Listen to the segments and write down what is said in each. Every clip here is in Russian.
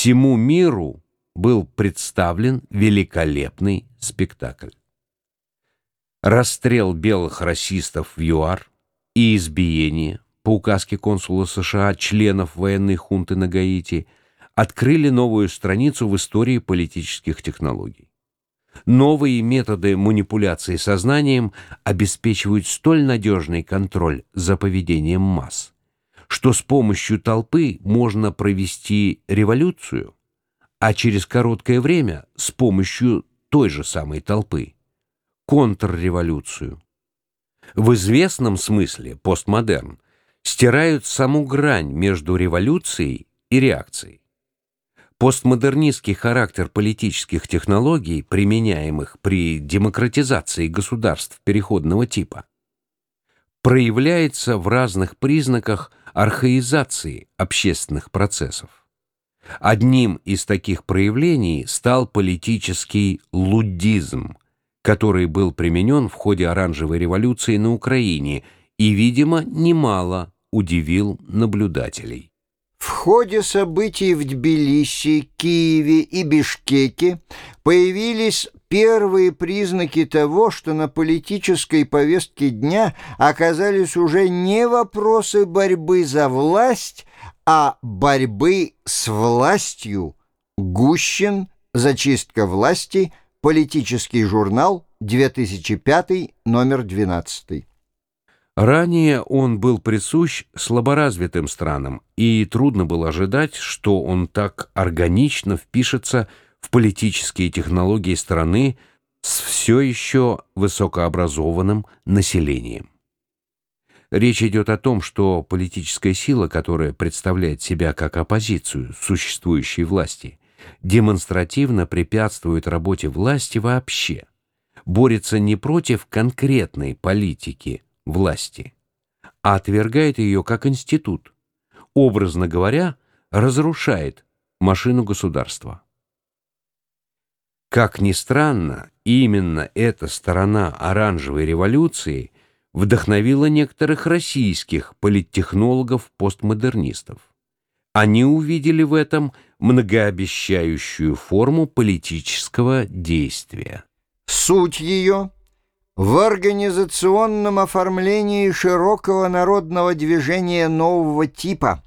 всему миру был представлен великолепный спектакль. Расстрел белых расистов в ЮАР и избиение по указке консула США членов военной хунты на Гаити открыли новую страницу в истории политических технологий. Новые методы манипуляции сознанием обеспечивают столь надежный контроль за поведением масс, что с помощью толпы можно провести революцию, а через короткое время с помощью той же самой толпы контрреволюцию. В известном смысле постмодерн стирают саму грань между революцией и реакцией. Постмодернистский характер политических технологий, применяемых при демократизации государств переходного типа, проявляется в разных признаках архаизации общественных процессов. Одним из таких проявлений стал политический луддизм, который был применен в ходе оранжевой революции на Украине и, видимо, немало удивил наблюдателей. В ходе событий в Тбилиси, Киеве и Бишкеке появились первые признаки того, что на политической повестке дня оказались уже не вопросы борьбы за власть, а борьбы с властью. Гущин, зачистка власти, политический журнал, 2005, номер 12. Ранее он был присущ слаборазвитым странам, и трудно было ожидать, что он так органично впишется в политические технологии страны с все еще высокообразованным населением. Речь идет о том, что политическая сила, которая представляет себя как оппозицию существующей власти, демонстративно препятствует работе власти вообще, борется не против конкретной политики, власти, а отвергает ее как институт, образно говоря, разрушает машину государства. Как ни странно, именно эта сторона оранжевой революции вдохновила некоторых российских политтехнологов-постмодернистов. Они увидели в этом многообещающую форму политического действия. Суть ее в организационном оформлении широкого народного движения нового типа,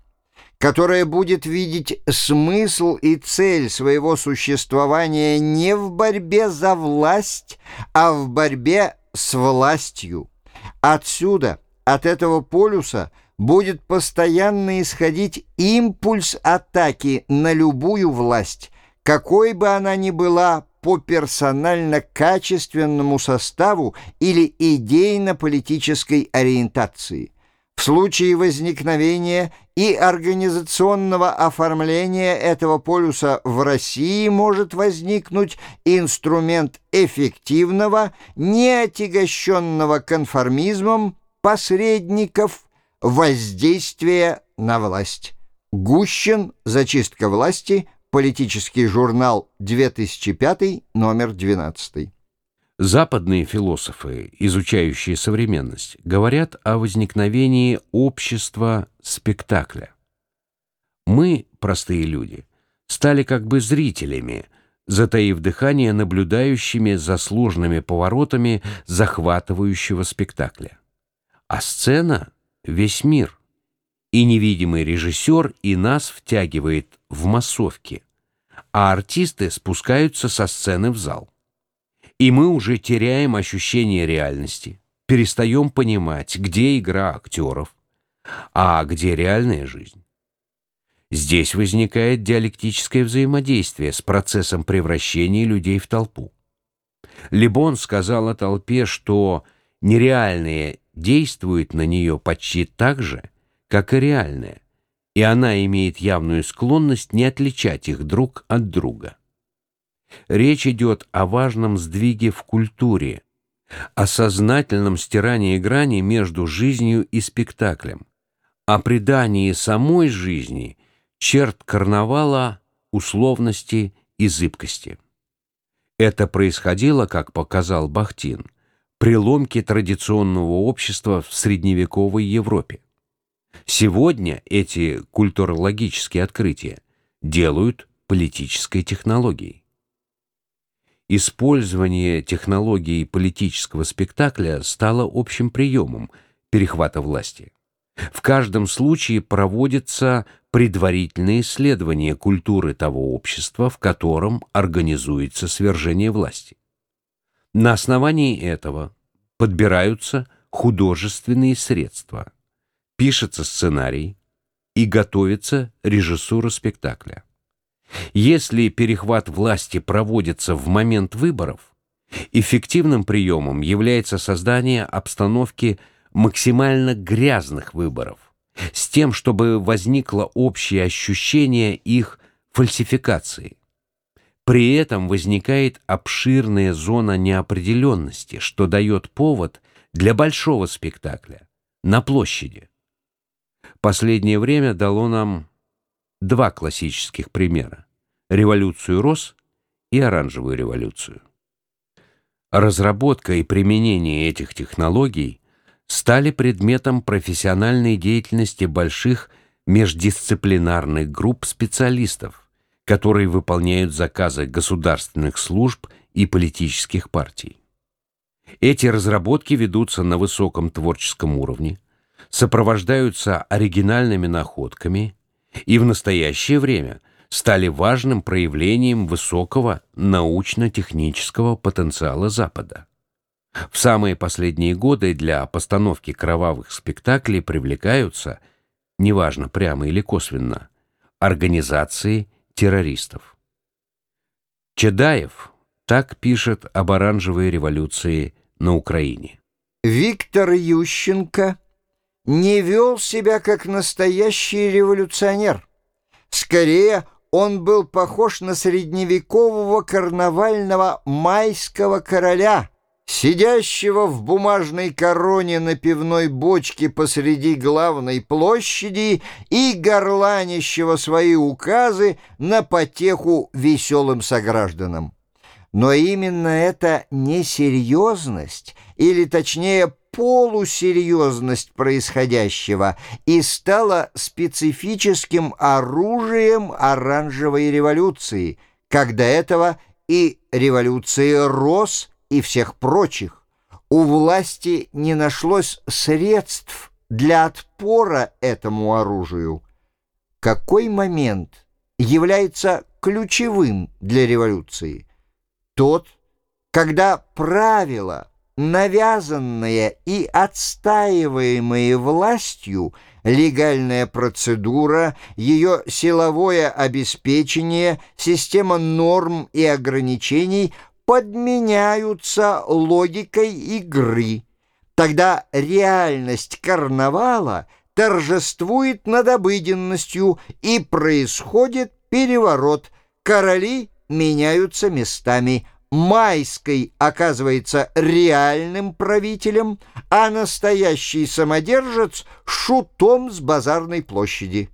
которое будет видеть смысл и цель своего существования не в борьбе за власть, а в борьбе с властью. Отсюда, от этого полюса, будет постоянно исходить импульс атаки на любую власть, какой бы она ни была по персонально-качественному составу или идейно-политической ориентации. В случае возникновения и организационного оформления этого полюса в России может возникнуть инструмент эффективного, неотягощенного конформизмом посредников воздействия на власть. Гущин «Зачистка власти», Политический журнал, 2005, номер 12. Западные философы, изучающие современность, говорят о возникновении общества спектакля. Мы, простые люди, стали как бы зрителями, затаив дыхание наблюдающими за сложными поворотами захватывающего спектакля. А сцена — весь мир — и невидимый режиссер и нас втягивает в массовки, а артисты спускаются со сцены в зал. И мы уже теряем ощущение реальности, перестаем понимать, где игра актеров, а где реальная жизнь. Здесь возникает диалектическое взаимодействие с процессом превращения людей в толпу. Лебон сказал о толпе, что нереальное действует на нее почти так же, как и реальное, и она имеет явную склонность не отличать их друг от друга. Речь идет о важном сдвиге в культуре, о сознательном стирании грани между жизнью и спектаклем, о придании самой жизни черт карнавала, условности и зыбкости. Это происходило, как показал Бахтин, при ломке традиционного общества в средневековой Европе. Сегодня эти культурологические открытия делают политической технологией. Использование технологии политического спектакля стало общим приемом перехвата власти. В каждом случае проводится предварительное исследование культуры того общества, в котором организуется свержение власти. На основании этого подбираются художественные средства, пишется сценарий и готовится режиссура спектакля. Если перехват власти проводится в момент выборов, эффективным приемом является создание обстановки максимально грязных выборов, с тем, чтобы возникло общее ощущение их фальсификации. При этом возникает обширная зона неопределенности, что дает повод для большого спектакля на площади. Последнее время дало нам два классических примера – революцию роз и оранжевую революцию. Разработка и применение этих технологий стали предметом профессиональной деятельности больших междисциплинарных групп специалистов, которые выполняют заказы государственных служб и политических партий. Эти разработки ведутся на высоком творческом уровне, сопровождаются оригинальными находками и в настоящее время стали важным проявлением высокого научно-технического потенциала Запада. В самые последние годы для постановки кровавых спектаклей привлекаются, неважно прямо или косвенно, организации террористов. Чедаев так пишет об оранжевой революции на Украине. Виктор Ющенко не вел себя как настоящий революционер. Скорее, он был похож на средневекового карнавального майского короля, сидящего в бумажной короне на пивной бочке посреди главной площади и горланящего свои указы на потеху веселым согражданам. Но именно эта несерьезность, или точнее полусерьезность происходящего и стала специфическим оружием оранжевой революции, как до этого и революции роз и всех прочих. У власти не нашлось средств для отпора этому оружию. Какой момент является ключевым для революции? Тот, когда правила – навязанная и отстаиваемая властью легальная процедура, ее силовое обеспечение, система норм и ограничений подменяются логикой игры. Тогда реальность карнавала торжествует над обыденностью и происходит переворот. Короли меняются местами, Майской оказывается реальным правителем, а настоящий самодержец — шутом с базарной площади.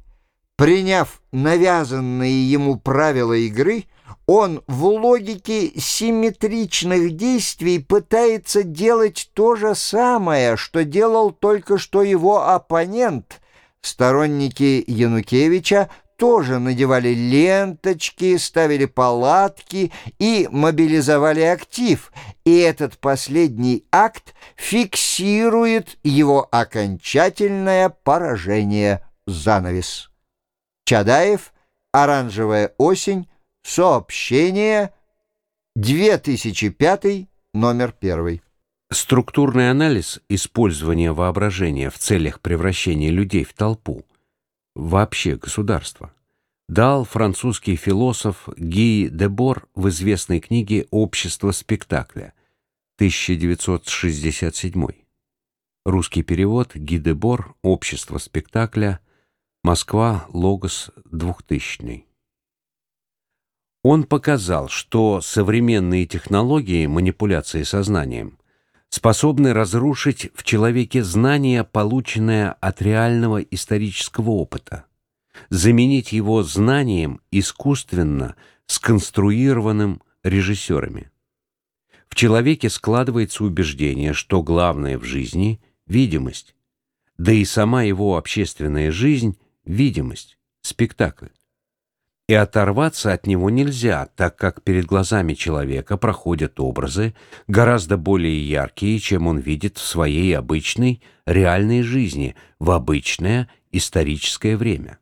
Приняв навязанные ему правила игры, он в логике симметричных действий пытается делать то же самое, что делал только что его оппонент. Сторонники Янукевича тоже надевали ленточки, ставили палатки и мобилизовали актив, и этот последний акт фиксирует его окончательное поражение. Занавес. Чадаев, «Оранжевая осень», сообщение, 2005, номер 1. Структурный анализ использования воображения в целях превращения людей в толпу вообще государства, дал французский философ Ги Дебор в известной книге «Общество спектакля» 1967. Русский перевод Ги Дебор «Общество спектакля», Москва, Логос, 2000. Он показал, что современные технологии манипуляции сознанием способны разрушить в человеке знание, полученное от реального исторического опыта, заменить его знанием искусственно сконструированным режиссерами. В человеке складывается убеждение, что главное в жизни — видимость, да и сама его общественная жизнь — видимость, спектакль. И оторваться от него нельзя, так как перед глазами человека проходят образы гораздо более яркие, чем он видит в своей обычной реальной жизни в обычное историческое время.